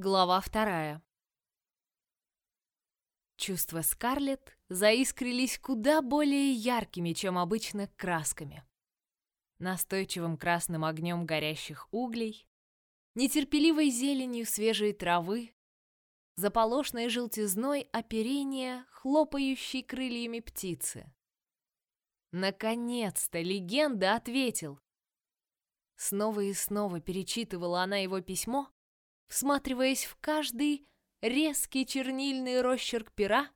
Глава вторая. Чувства Скарлетт заискрились куда более яркими, чем обычно, красками. Настойчивым красным огнем горящих углей, нетерпеливой зеленью свежей травы, заполошной желтизной оперения, хлопающей крыльями птицы. Наконец-то легенда ответил. Снова и снова перечитывала она его письмо, всматриваясь в каждый резкий чернильный росчерк пера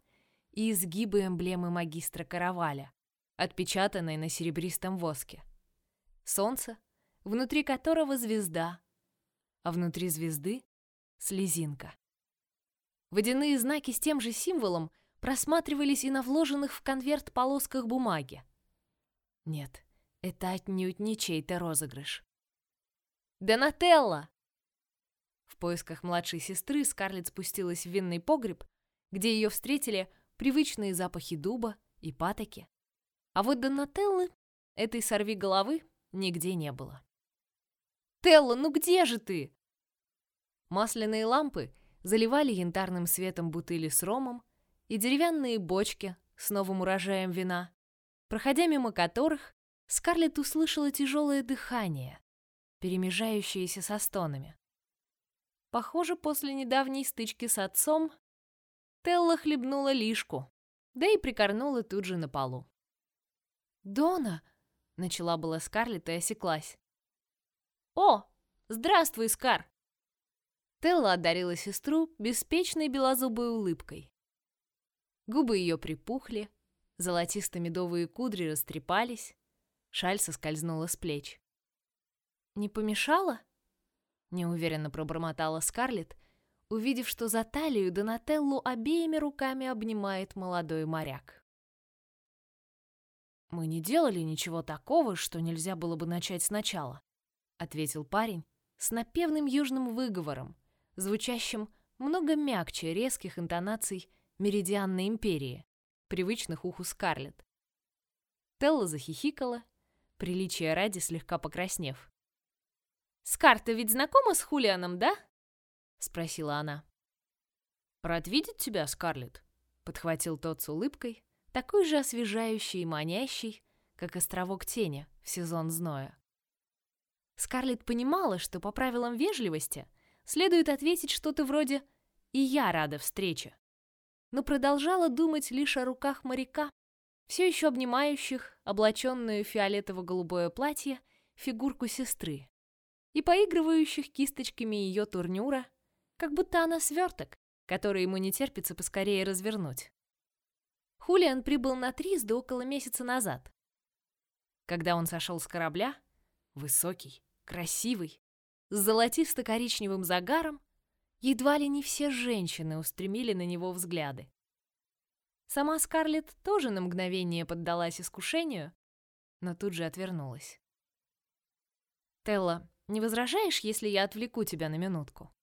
и изгибы эмблемы магистра Караваля, отпечатанной на серебристом воске. Солнце, внутри которого звезда, а внутри звезды — слезинка. Водяные знаки с тем же символом просматривались и на вложенных в конверт полосках бумаги. Нет, это отнюдь не чей-то розыгрыш. «Донателла!» Поисках младшей сестры Скарлетт спустилась в винный погреб, где ее встретили привычные запахи дуба и патоки. А вот Донателлы, этой сорви головы, нигде не было. «Телла, ну где же ты?» Масляные лампы заливали янтарным светом бутыли с ромом и деревянные бочки с новым урожаем вина, проходя мимо которых, Скарлетт услышала тяжелое дыхание, перемежающееся со стонами. Похоже, после недавней стычки с отцом Телла хлебнула лишку, да и прикорнула тут же на полу. «Дона!» — начала была Скарлетт и осеклась. «О, здравствуй, Скар!» Телла одарила сестру беспечной белозубой улыбкой. Губы ее припухли, золотисто-медовые кудри растрепались, шаль соскользнула с плеч. «Не помешала?» Неуверенно пробормотала Скарлетт, увидев, что за талию Донателлу обеими руками обнимает молодой моряк. Мы не делали ничего такого, что нельзя было бы начать сначала, ответил парень с напевным южным выговором, звучащим много мягче резких интонаций меридианной империи, привычных уху Скарлетт. Телла захихикала, приличия ради слегка покраснев. «Скар-то ведь знакома с Хулианом, да?» — спросила она. «Рад видеть тебя, Скарлетт», — подхватил тот с улыбкой, такой же освежающий и манящий, как островок тени в сезон зноя. Скарлетт понимала, что по правилам вежливости следует ответить что-то вроде «и я рада встрече», но продолжала думать лишь о руках моряка, все еще обнимающих облаченную фиолетово-голубое платье фигурку сестры, и поигрывающих кисточками ее турнюра, как будто она сверток, который ему не терпится поскорее развернуть. Хулиан прибыл на Тризды около месяца назад. Когда он сошел с корабля, высокий, красивый, с золотисто-коричневым загаром, едва ли не все женщины устремили на него взгляды. Сама Скарлетт тоже на мгновение поддалась искушению, но тут же отвернулась. Телла, не возражаешь, если я отвлеку тебя на минутку?»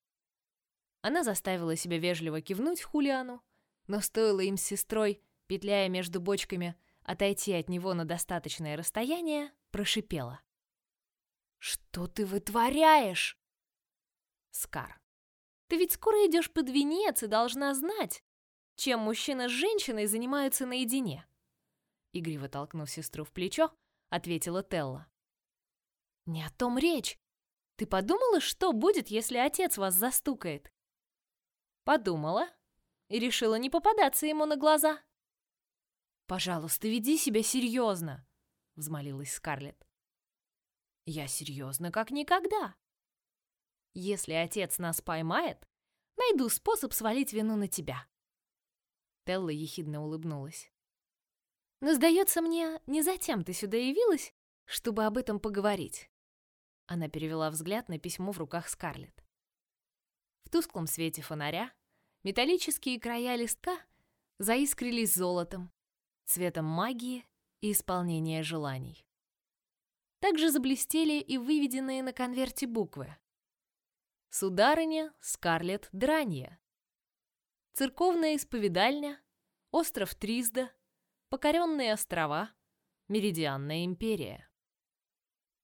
Она заставила себя вежливо кивнуть Хулиану, но стоило им с сестрой, петляя между бочками, отойти от него на достаточное расстояние, прошипела. «Что ты вытворяешь?» «Скар, ты ведь скоро идешь под венец и должна знать, чем мужчина с женщиной занимаются наедине». Игриво толкнув сестру в плечо, ответила Телла. «Не о том речь. Ты подумала, что будет, если отец вас застукает? Подумала и решила не попадаться ему на глаза. Пожалуйста, веди себя серьезно, взмолилась Скарлетт. Я серьезно, как никогда. Если отец нас поймает, найду способ свалить вину на тебя. Телла ехидно улыбнулась. Но сдается мне, не затем ты сюда явилась, чтобы об этом поговорить. Она перевела взгляд на письмо в руках Скарлетт. В тусклом свете фонаря металлические края листка заискрились золотом, цветом магии и исполнения желаний. Также заблестели и выведенные на конверте буквы. Сударыня Скарлетт Дранья. Церковная исповедальня, остров Тризда, покоренные острова, Меридианная империя.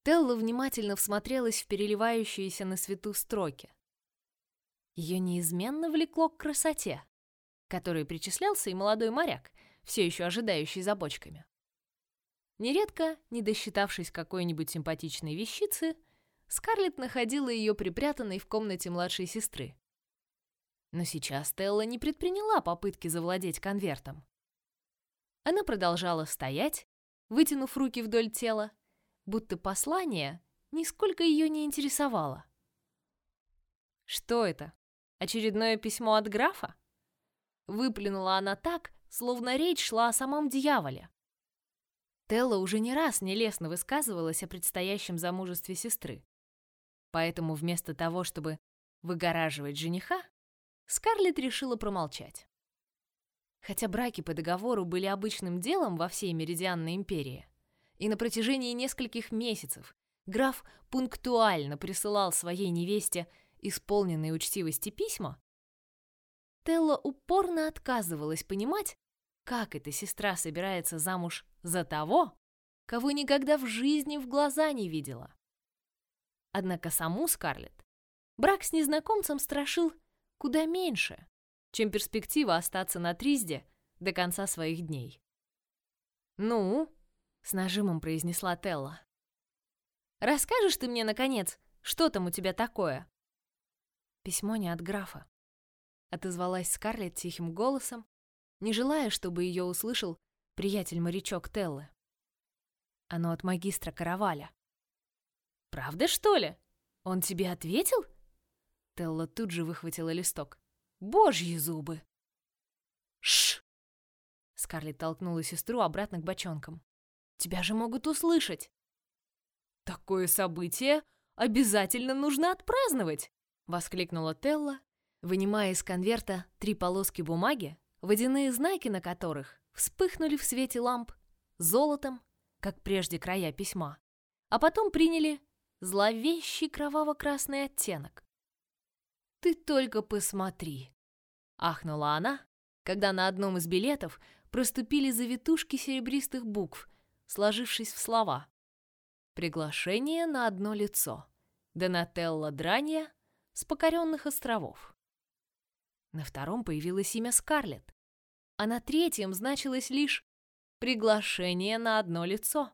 Телла внимательно всмотрелась в переливающиеся на свету строки. Ее неизменно влекло к красоте, которой причислялся и молодой моряк, все еще ожидающий за бочками. Нередко, не досчитавшись какой-нибудь симпатичной вещицы, Скарлетт находила ее припрятанной в комнате младшей сестры. Но сейчас Телла не предприняла попытки завладеть конвертом. Она продолжала стоять, вытянув руки вдоль тела, будто послание нисколько ее не интересовало. Что это? Очередное письмо от графа? Выплюнула она так, словно речь шла о самом дьяволе. Телла уже не раз нелестно высказывалась о предстоящем замужестве сестры. Поэтому вместо того, чтобы выгораживать жениха, Скарлетт решила промолчать. Хотя браки по договору были обычным делом во всей Меридианной империи, и на протяжении нескольких месяцев граф пунктуально присылал своей невесте исполненные учтивости письма, Телла упорно отказывалась понимать, как эта сестра собирается замуж за того, кого никогда в жизни в глаза не видела. Однако саму Скарлетт брак с незнакомцем страшил куда меньше, чем перспектива остаться на Тризде до конца своих дней. «Ну?» — с нажимом произнесла Телла. «Расскажешь ты мне, наконец, что там у тебя такое?» «Письмо не от графа», — отозвалась Скарлетт тихим голосом, не желая, чтобы ее услышал приятель-морячок Теллы. Оно от магистра Караваля. «Правда, что ли? Он тебе ответил?» Телла тут же выхватила листок. «Божьи зубы!» «Шш!» Скарлетт толкнула сестру обратно к бочонкам. «Тебя же могут услышать!» «Такое событие обязательно нужно отпраздновать!» Воскликнула Телла, вынимая из конверта три полоски бумаги, водяные знаки на которых вспыхнули в свете ламп золотом, как прежде края письма, а потом приняли зловещий кроваво-красный оттенок. «Ты только посмотри!» — ахнула она, когда на одном из билетов проступили завитушки серебристых букв, сложившись в слова. «Приглашение на одно лицо. Донателла Дранья с покоренных островов». На втором появилось имя Скарлетт, а на третьем значилось лишь «приглашение на одно лицо».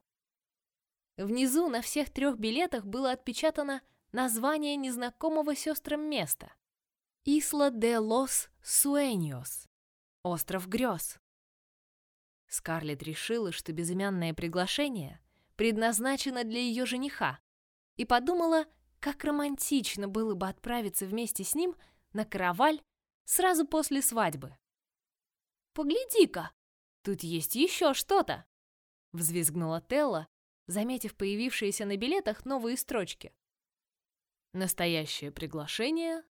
Внизу на всех трех билетах было отпечатано название незнакомого сестрам места. Исла де лос Суэньос. Остров грез. Скарлетт решила, что безымянное приглашение предназначено для ее жениха, и подумала, как романтично было бы отправиться вместе с ним на караваль сразу после свадьбы. «Погляди-ка, тут есть еще что-то!» — взвизгнула Телла, заметив появившиеся на билетах новые строчки. Настоящее приглашение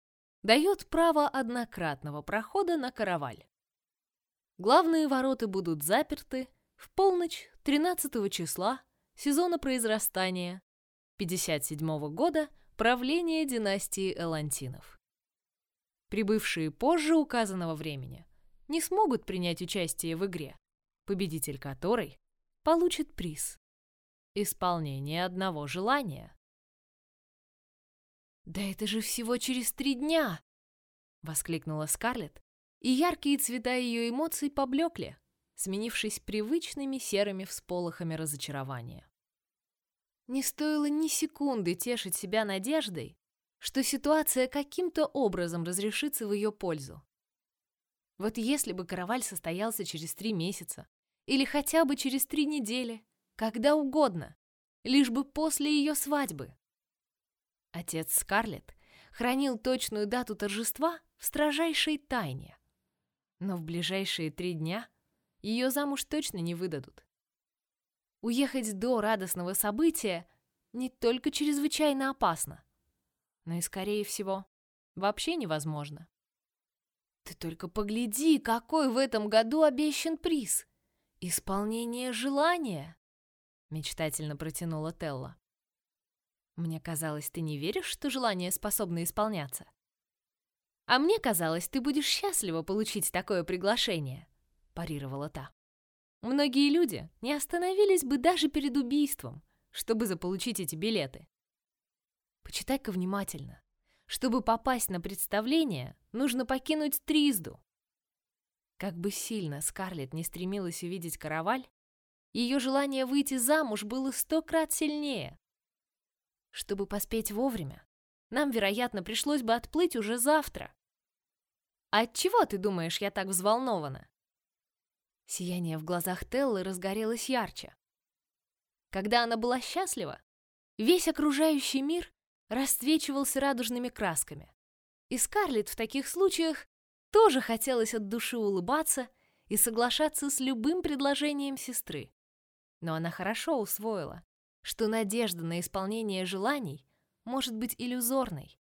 дает право однократного прохода на караваль. Главные ворота будут заперты в полночь 13 числа сезона произрастания 57 -го года правления династии Элантинов. Прибывшие позже указанного времени не смогут принять участие в игре, победитель которой получит приз – исполнение одного желания. «Да это же всего через три дня!» — воскликнула Скарлетт, и яркие цвета ее эмоций поблекли, сменившись привычными серыми всполохами разочарования. Не стоило ни секунды тешить себя надеждой, что ситуация каким-то образом разрешится в ее пользу. Вот если бы караваль состоялся через три месяца, или хотя бы через три недели, когда угодно, лишь бы после ее свадьбы. Отец Скарлетт хранил точную дату торжества в строжайшей тайне. Но в ближайшие три дня ее замуж точно не выдадут. Уехать до радостного события не только чрезвычайно опасно, но и, скорее всего, вообще невозможно. Ты только погляди, какой в этом году обещан приз! Исполнение желания! Мечтательно протянула Телла. Мне казалось, ты не веришь, что желания способны исполняться. А мне казалось, ты будешь счастлива получить такое приглашение, парировала та. Многие люди не остановились бы даже перед убийством, чтобы заполучить эти билеты. Почитай-ка внимательно. Чтобы попасть на представление, нужно покинуть Тризду. Как бы сильно Скарлетт не стремилась увидеть караваль, ее желание выйти замуж было сто крат сильнее. Чтобы поспеть вовремя, нам, вероятно, пришлось бы отплыть уже завтра. А от чего ты думаешь, я так взволнована? Сияние в глазах Теллы разгорелось ярче. Когда она была счастлива, весь окружающий мир расцвечивался радужными красками. И Скарлетт в таких случаях тоже хотелось от души улыбаться и соглашаться с любым предложением сестры. Но она хорошо усвоила, что надежда на исполнение желаний может быть иллюзорной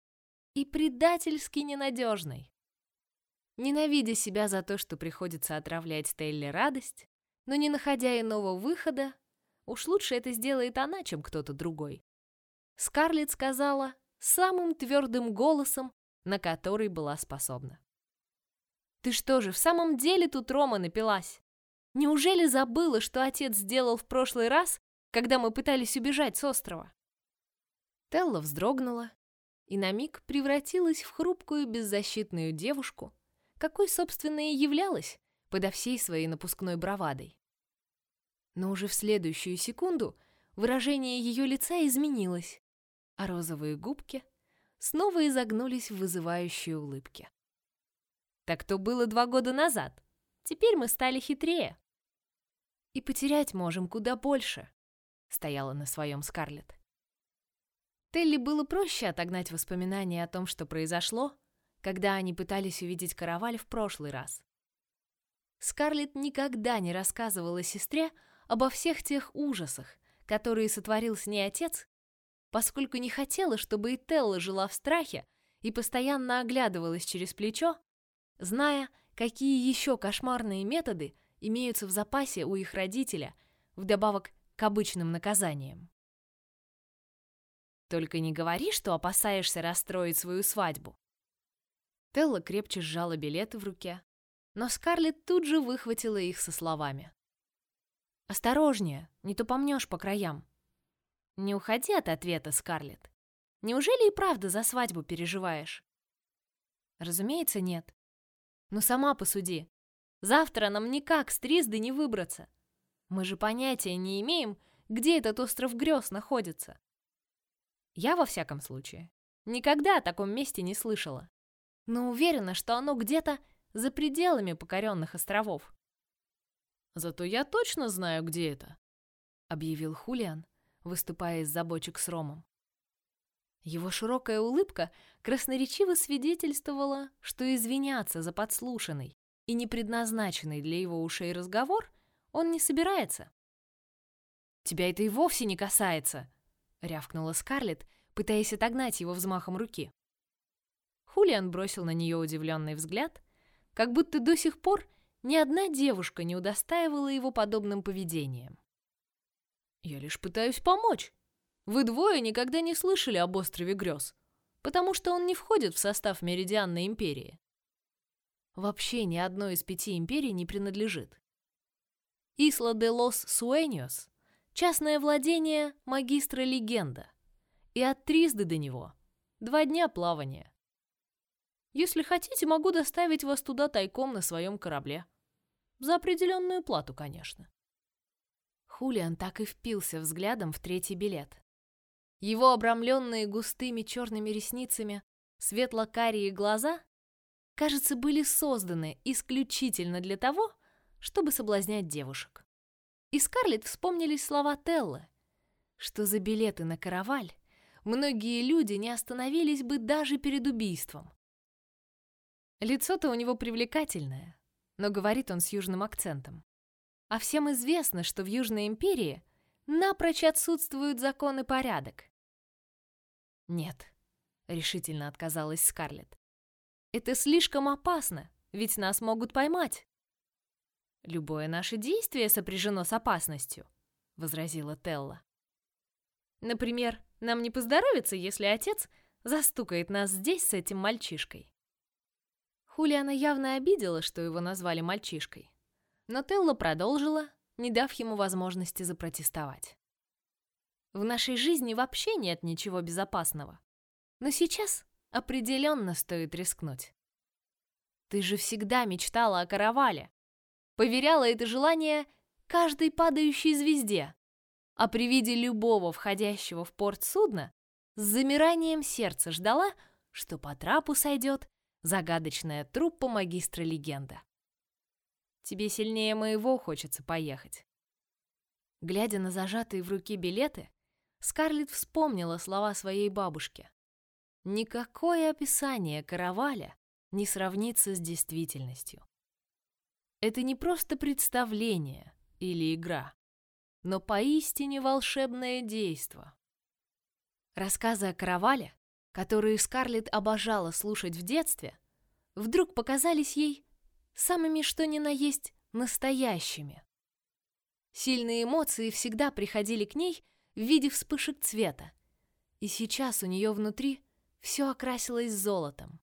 и предательски ненадежной. Ненавидя себя за то, что приходится отравлять Стелле радость, но не находя иного выхода, уж лучше это сделает она, чем кто-то другой. Скарлетт сказала самым твердым голосом, на который была способна. «Ты что же, в самом деле тут Рома напилась? Неужели забыла, что отец сделал в прошлый раз, когда мы пытались убежать с острова?» Телла вздрогнула и на миг превратилась в хрупкую беззащитную девушку, какой, собственно, и являлась подо всей своей напускной бравадой. Но уже в следующую секунду выражение ее лица изменилось, а розовые губки снова изогнулись в вызывающей улыбке. Так то было два года назад. Теперь мы стали хитрее. И потерять можем куда больше, стояла на своем Скарлетт. Телли было проще отогнать воспоминания о том, что произошло, когда они пытались увидеть караваль в прошлый раз. Скарлетт никогда не рассказывала сестре обо всех тех ужасах, которые сотворил с ней отец поскольку не хотела, чтобы и Телла жила в страхе и постоянно оглядывалась через плечо, зная, какие еще кошмарные методы имеются в запасе у их родителя, вдобавок к обычным наказаниям. Только не говори, что опасаешься расстроить свою свадьбу. Телла крепче сжала билеты в руке, но Скарлетт тут же выхватила их со словами. «Осторожнее, не то помнешь по краям. Не уходи от ответа, Скарлетт. Неужели и правда за свадьбу переживаешь? Разумеется, нет. Но сама посуди. Завтра нам никак с Тризды не выбраться. Мы же понятия не имеем, где этот остров грез находится. Я, во всяком случае, никогда о таком месте не слышала. Но уверена, что оно где-то за пределами покоренных островов. Зато я точно знаю, где это, объявил Хулиан, выступая из-за бочек с ромом. Его широкая улыбка красноречиво свидетельствовала, что извиняться за подслушанный и не предназначенный для его ушей разговор он не собирается. «Тебя это и вовсе не касается!» — рявкнула Скарлетт, пытаясь отогнать его взмахом руки. Хулиан бросил на нее удивленный взгляд, как будто до сих пор ни одна девушка не удостаивала его подобным поведением. Я лишь пытаюсь помочь. Вы двое никогда не слышали об острове грез, потому что он не входит в состав Меридианной империи. Вообще ни одной из пяти империй не принадлежит. Исла де лос Суэниос — частное владение магистра легенда, и от Тризды до него два дня плавания. Если хотите, могу доставить вас туда тайком на своем корабле. За определенную плату, конечно. Хулиан так и впился взглядом в третий билет. Его обрамленные густыми черными ресницами светло-карие глаза, кажется, были созданы исключительно для того, чтобы соблазнять девушек. И Скарлетт вспомнились слова Теллы, что за билеты на караваль многие люди не остановились бы даже перед убийством. Лицо-то у него привлекательное, но говорит он с южным акцентом. А всем известно, что в Южной империи напрочь отсутствуют закон и порядок. Нет, решительно отказалась Скарлетт. Это слишком опасно, ведь нас могут поймать. Любое наше действие сопряжено с опасностью, возразила Телла. Например, нам не поздоровится, если отец застукает нас здесь с этим мальчишкой. Хулиана явно обидела, что его назвали мальчишкой. Но Телла продолжила, не дав ему возможности запротестовать. В нашей жизни вообще нет ничего безопасного. Но сейчас определенно стоит рискнуть. Ты же всегда мечтала о каравале. Поверяла это желание каждой падающей звезде. А при виде любого входящего в порт судна с замиранием сердца ждала, что по трапу сойдет загадочная труппа магистра легенда. Тебе сильнее моего хочется поехать. Глядя на зажатые в руке билеты, Скарлетт вспомнила слова своей бабушки. Никакое описание караваля не сравнится с действительностью. Это не просто представление или игра, но поистине волшебное действо. Рассказы о каравале, которые Скарлетт обожала слушать в детстве, вдруг показались ей самыми что ни на есть настоящими. Сильные эмоции всегда приходили к ней в виде вспышек цвета, и сейчас у нее внутри все окрасилось золотом.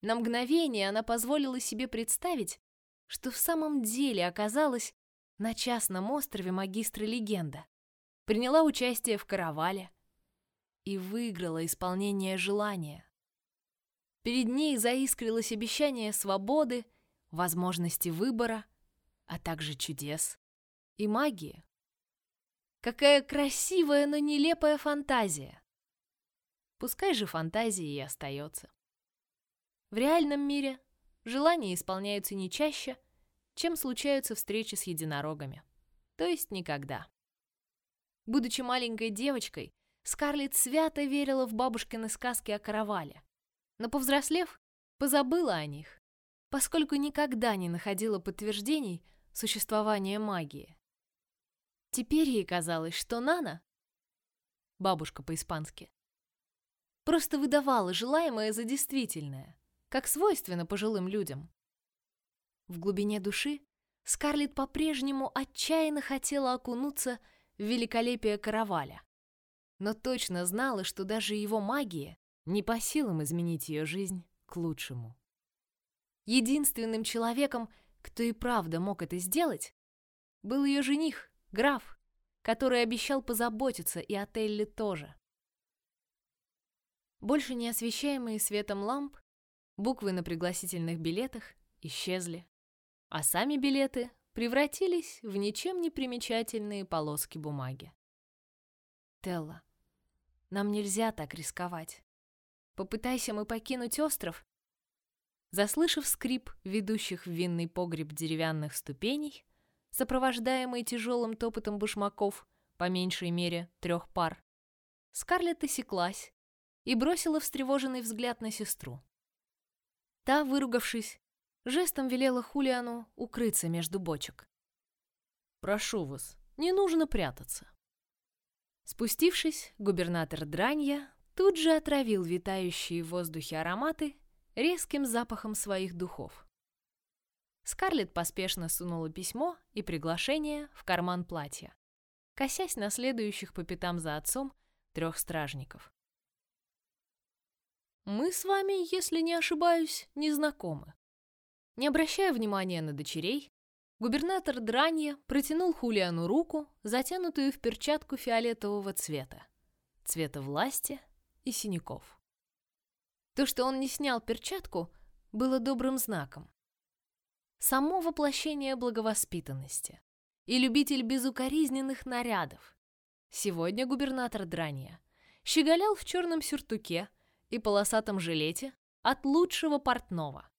На мгновение она позволила себе представить, что в самом деле оказалась на частном острове магистра легенда, приняла участие в каравале и выиграла исполнение желания. Перед ней заискрилось обещание свободы, возможности выбора, а также чудес и магии. Какая красивая, но нелепая фантазия! Пускай же фантазия и остается. В реальном мире желания исполняются не чаще, чем случаются встречи с единорогами. То есть никогда. Будучи маленькой девочкой, Скарлетт свято верила в бабушкины сказки о каравале. Но повзрослев, позабыла о них, поскольку никогда не находила подтверждений существования магии. Теперь ей казалось, что Нана, бабушка по-испански, просто выдавала желаемое за действительное, как свойственно пожилым людям. В глубине души Скарлетт по-прежнему отчаянно хотела окунуться в великолепие караваля, но точно знала, что даже его магия не по силам изменить ее жизнь к лучшему. Единственным человеком, кто и правда мог это сделать, был ее жених, граф, который обещал позаботиться и о Телли тоже. Больше не освещаемые светом ламп, буквы на пригласительных билетах исчезли, а сами билеты превратились в ничем не примечательные полоски бумаги. Телла, нам нельзя так рисковать. Попытайся мы покинуть остров. Заслышав скрип ведущих в винный погреб деревянных ступеней, сопровождаемый тяжелым топотом башмаков, по меньшей мере трех пар, Скарлетт осеклась и бросила встревоженный взгляд на сестру. Та, выругавшись, жестом велела Хулиану укрыться между бочек. «Прошу вас, не нужно прятаться». Спустившись, губернатор Дранья тут же отравил витающие в воздухе ароматы резким запахом своих духов. Скарлетт поспешно сунула письмо и приглашение в карман платья, косясь на следующих по пятам за отцом трех стражников. «Мы с вами, если не ошибаюсь, не знакомы». Не обращая внимания на дочерей, губернатор Дранья протянул Хулиану руку, затянутую в перчатку фиолетового цвета, цвета власти и синяков. То, что он не снял перчатку, было добрым знаком само воплощение благовоспитанности и любитель безукоризненных нарядов. Сегодня губернатор Драния щеголял в черном сюртуке и полосатом жилете от лучшего портного.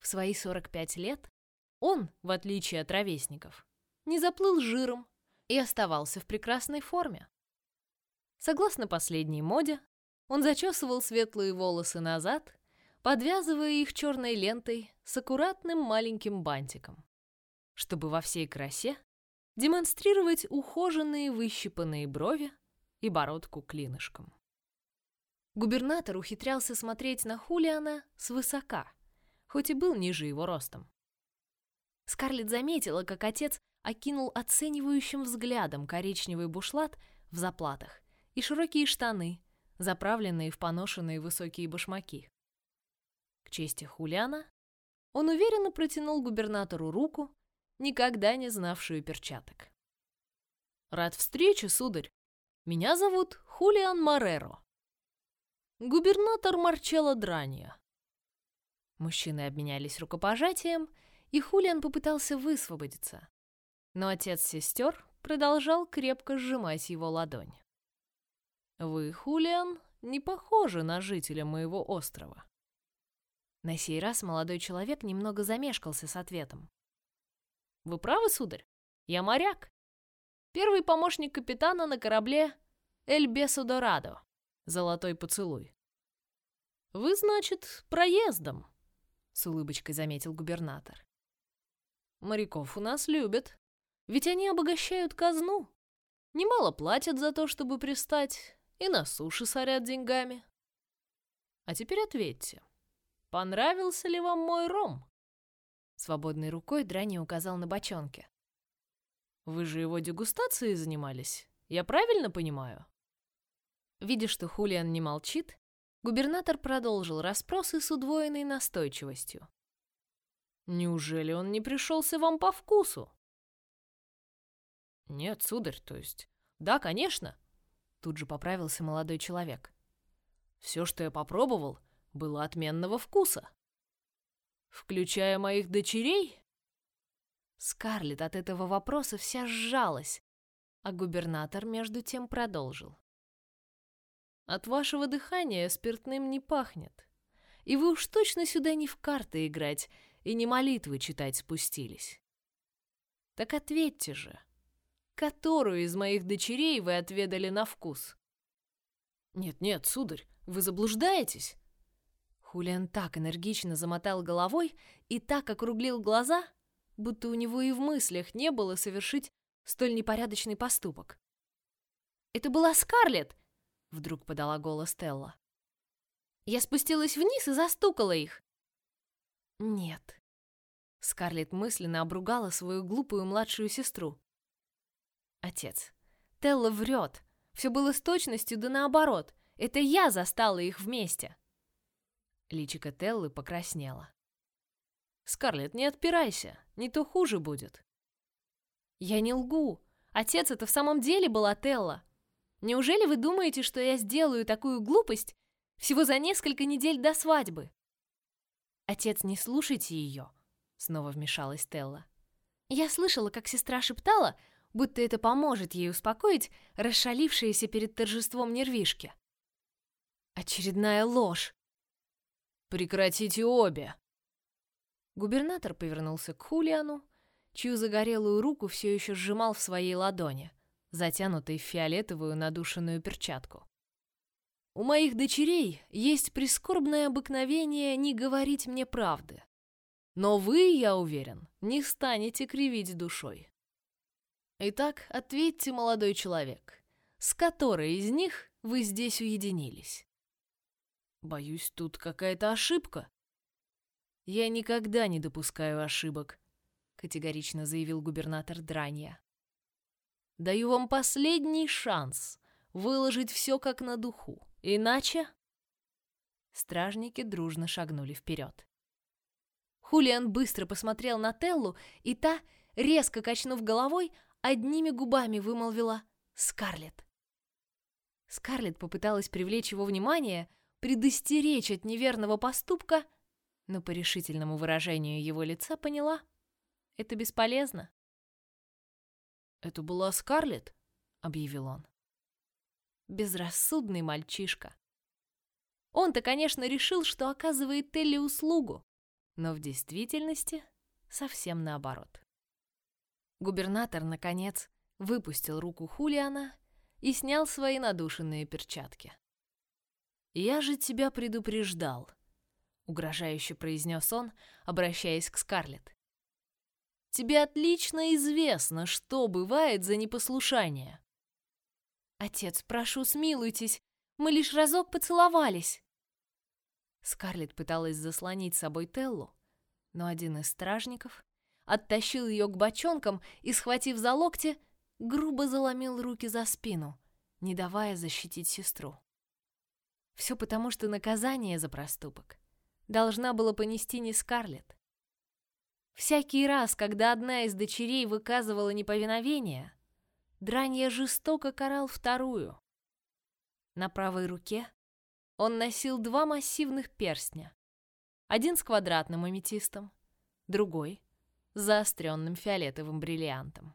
В свои 45 лет он, в отличие от ровесников, не заплыл жиром и оставался в прекрасной форме. Согласно последней моде, он зачесывал светлые волосы назад подвязывая их черной лентой с аккуратным маленьким бантиком, чтобы во всей красе демонстрировать ухоженные выщипанные брови и бородку клинышком. Губернатор ухитрялся смотреть на Хулиана свысока, хоть и был ниже его ростом. Скарлетт заметила, как отец окинул оценивающим взглядом коричневый бушлат в заплатах и широкие штаны, заправленные в поношенные высокие башмаки. К чести Хулиана, он уверенно протянул губернатору руку, никогда не знавшую перчаток. «Рад встрече, сударь. Меня зовут Хулиан Мореро». Губернатор Марчелло Дранья. Мужчины обменялись рукопожатием, и Хулиан попытался высвободиться. Но отец сестер продолжал крепко сжимать его ладонь. «Вы, Хулиан, не похожи на жителя моего острова». На сей раз молодой человек немного замешкался с ответом. «Вы правы, сударь? Я моряк. Первый помощник капитана на корабле Эль Бесо Дорадо. Золотой поцелуй». «Вы, значит, проездом?» — с улыбочкой заметил губернатор. «Моряков у нас любят. Ведь они обогащают казну. Немало платят за то, чтобы пристать, и на суше сорят деньгами. А теперь ответьте, понравился ли вам мой ром? Свободной рукой Драни указал на бочонке. Вы же его дегустацией занимались, я правильно понимаю? Видя, что Хулиан не молчит, губернатор продолжил расспросы с удвоенной настойчивостью. Неужели он не пришелся вам по вкусу? «Нет, сударь, то есть...» «Да, конечно!» Тут же поправился молодой человек. «Все, что я попробовал, было отменного вкуса. Включая моих дочерей?» Скарлетт от этого вопроса вся сжалась, а губернатор между тем продолжил. «От вашего дыхания спиртным не пахнет, и вы уж точно сюда не в карты играть и не молитвы читать спустились. Так ответьте же, Которую из моих дочерей вы отведали на вкус? Нет-нет, сударь, вы заблуждаетесь. Хулиан так энергично замотал головой и так округлил глаза, будто у него и в мыслях не было совершить столь непорядочный поступок. «Это была Скарлетт!» — вдруг подала голос Телла. «Я спустилась вниз и застукала их». «Нет». Скарлетт мысленно обругала свою глупую младшую сестру. Отец. Телла врет. Все было с точностью да наоборот. Это я застала их вместе. Личико Теллы покраснело. Скарлетт, не отпирайся, не то хуже будет. Я не лгу. Отец, это в самом деле была Телла. Неужели вы думаете, что я сделаю такую глупость всего за несколько недель до свадьбы? Отец, не слушайте ее, снова вмешалась Телла. Я слышала, как сестра шептала, будто это поможет ей успокоить расшалившиеся перед торжеством нервишки. Очередная ложь. «Прекратите обе!» Губернатор повернулся к Хулиану, чью загорелую руку все еще сжимал в своей ладони, затянутой в фиолетовую надушенную перчатку. «У моих дочерей есть прискорбное обыкновение не говорить мне правды. Но вы, я уверен, не станете кривить душой. Итак, ответьте, молодой человек, с которой из них вы здесь уединились? Боюсь, тут какая-то ошибка. Я никогда не допускаю ошибок, категорично заявил губернатор Дранья. Даю вам последний шанс выложить все как на духу, иначе... Стражники дружно шагнули вперед. Хулиан быстро посмотрел на Теллу, и та, резко качнув головой, одними губами вымолвила «Скарлетт». Скарлетт попыталась привлечь его внимание, предостеречь от неверного поступка, но по решительному выражению его лица поняла — это бесполезно. «Это была Скарлетт», — объявил он. Безрассудный мальчишка. Он-то, конечно, решил, что оказывает Телли услугу, но в действительности совсем наоборот. Губернатор, наконец, выпустил руку Хулиана и снял свои надушенные перчатки. «Я же тебя предупреждал», — угрожающе произнес он, обращаясь к Скарлетт. «Тебе отлично известно, что бывает за непослушание». «Отец, прошу, смилуйтесь, мы лишь разок поцеловались». Скарлетт пыталась заслонить собой Теллу, но один из стражников оттащил ее к бочонкам и, схватив за локти, грубо заломил руки за спину, не давая защитить сестру. Все потому, что наказание за проступок должна была понести не Скарлетт. Всякий раз, когда одна из дочерей выказывала неповиновение, Дранья жестоко карал вторую. На правой руке Он носил два массивных перстня. Один с квадратным аметистом, другой с заостренным фиолетовым бриллиантом.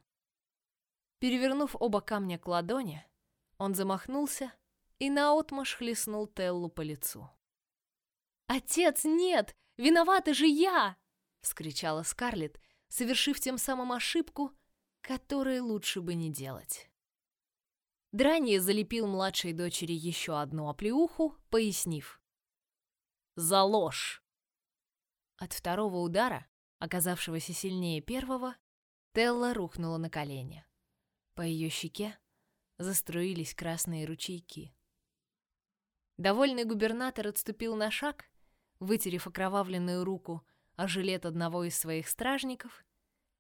Перевернув оба камня к ладони, он замахнулся и наотмашь хлестнул Теллу по лицу. «Отец, нет! Виновата же я!» — вскричала Скарлетт, совершив тем самым ошибку, которую лучше бы не делать. Дранье залепил младшей дочери еще одну оплеуху, пояснив. «За ложь!» От второго удара, оказавшегося сильнее первого, Телла рухнула на колени. По ее щеке заструились красные ручейки. Довольный губернатор отступил на шаг, вытерев окровавленную руку о жилет одного из своих стражников,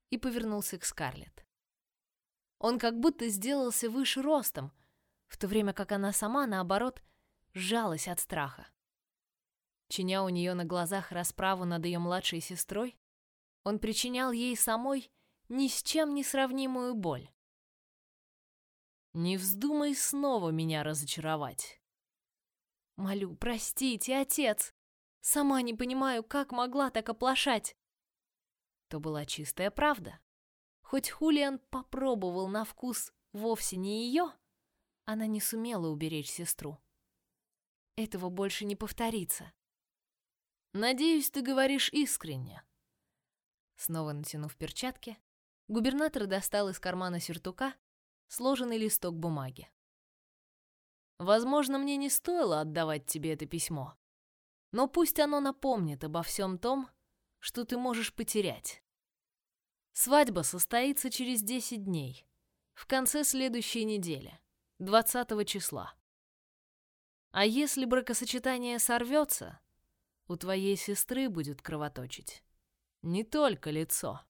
и повернулся к Скарлетт. Он как будто сделался выше ростом, в то время как она сама, наоборот, сжалась от страха. Чиня у нее на глазах расправу над ее младшей сестрой, он причинял ей самой ни с чем не сравнимую боль. «Не вздумай снова меня разочаровать!» «Молю, простите, отец! Сама не понимаю, как могла так оплошать!» То была чистая правда. Хоть Хулиан попробовал на вкус вовсе не ее, она не сумела уберечь сестру. Этого больше не повторится. Надеюсь, ты говоришь искренне. Снова натянув перчатки, губернатор достал из кармана сюртука сложенный листок бумаги. Возможно, мне не стоило отдавать тебе это письмо, но пусть оно напомнит обо всем том, что ты можешь потерять. Свадьба состоится через 10 дней, в конце следующей недели, 20 числа. А если бракосочетание сорвется, у твоей сестры будет кровоточить не только лицо.